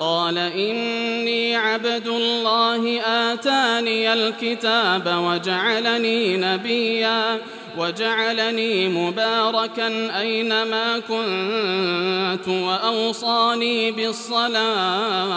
قال إني عبد الله آتاني الكتاب وجعلني نبيا وجعلني مباركا أينما كنت وأوصاني بالصلاة.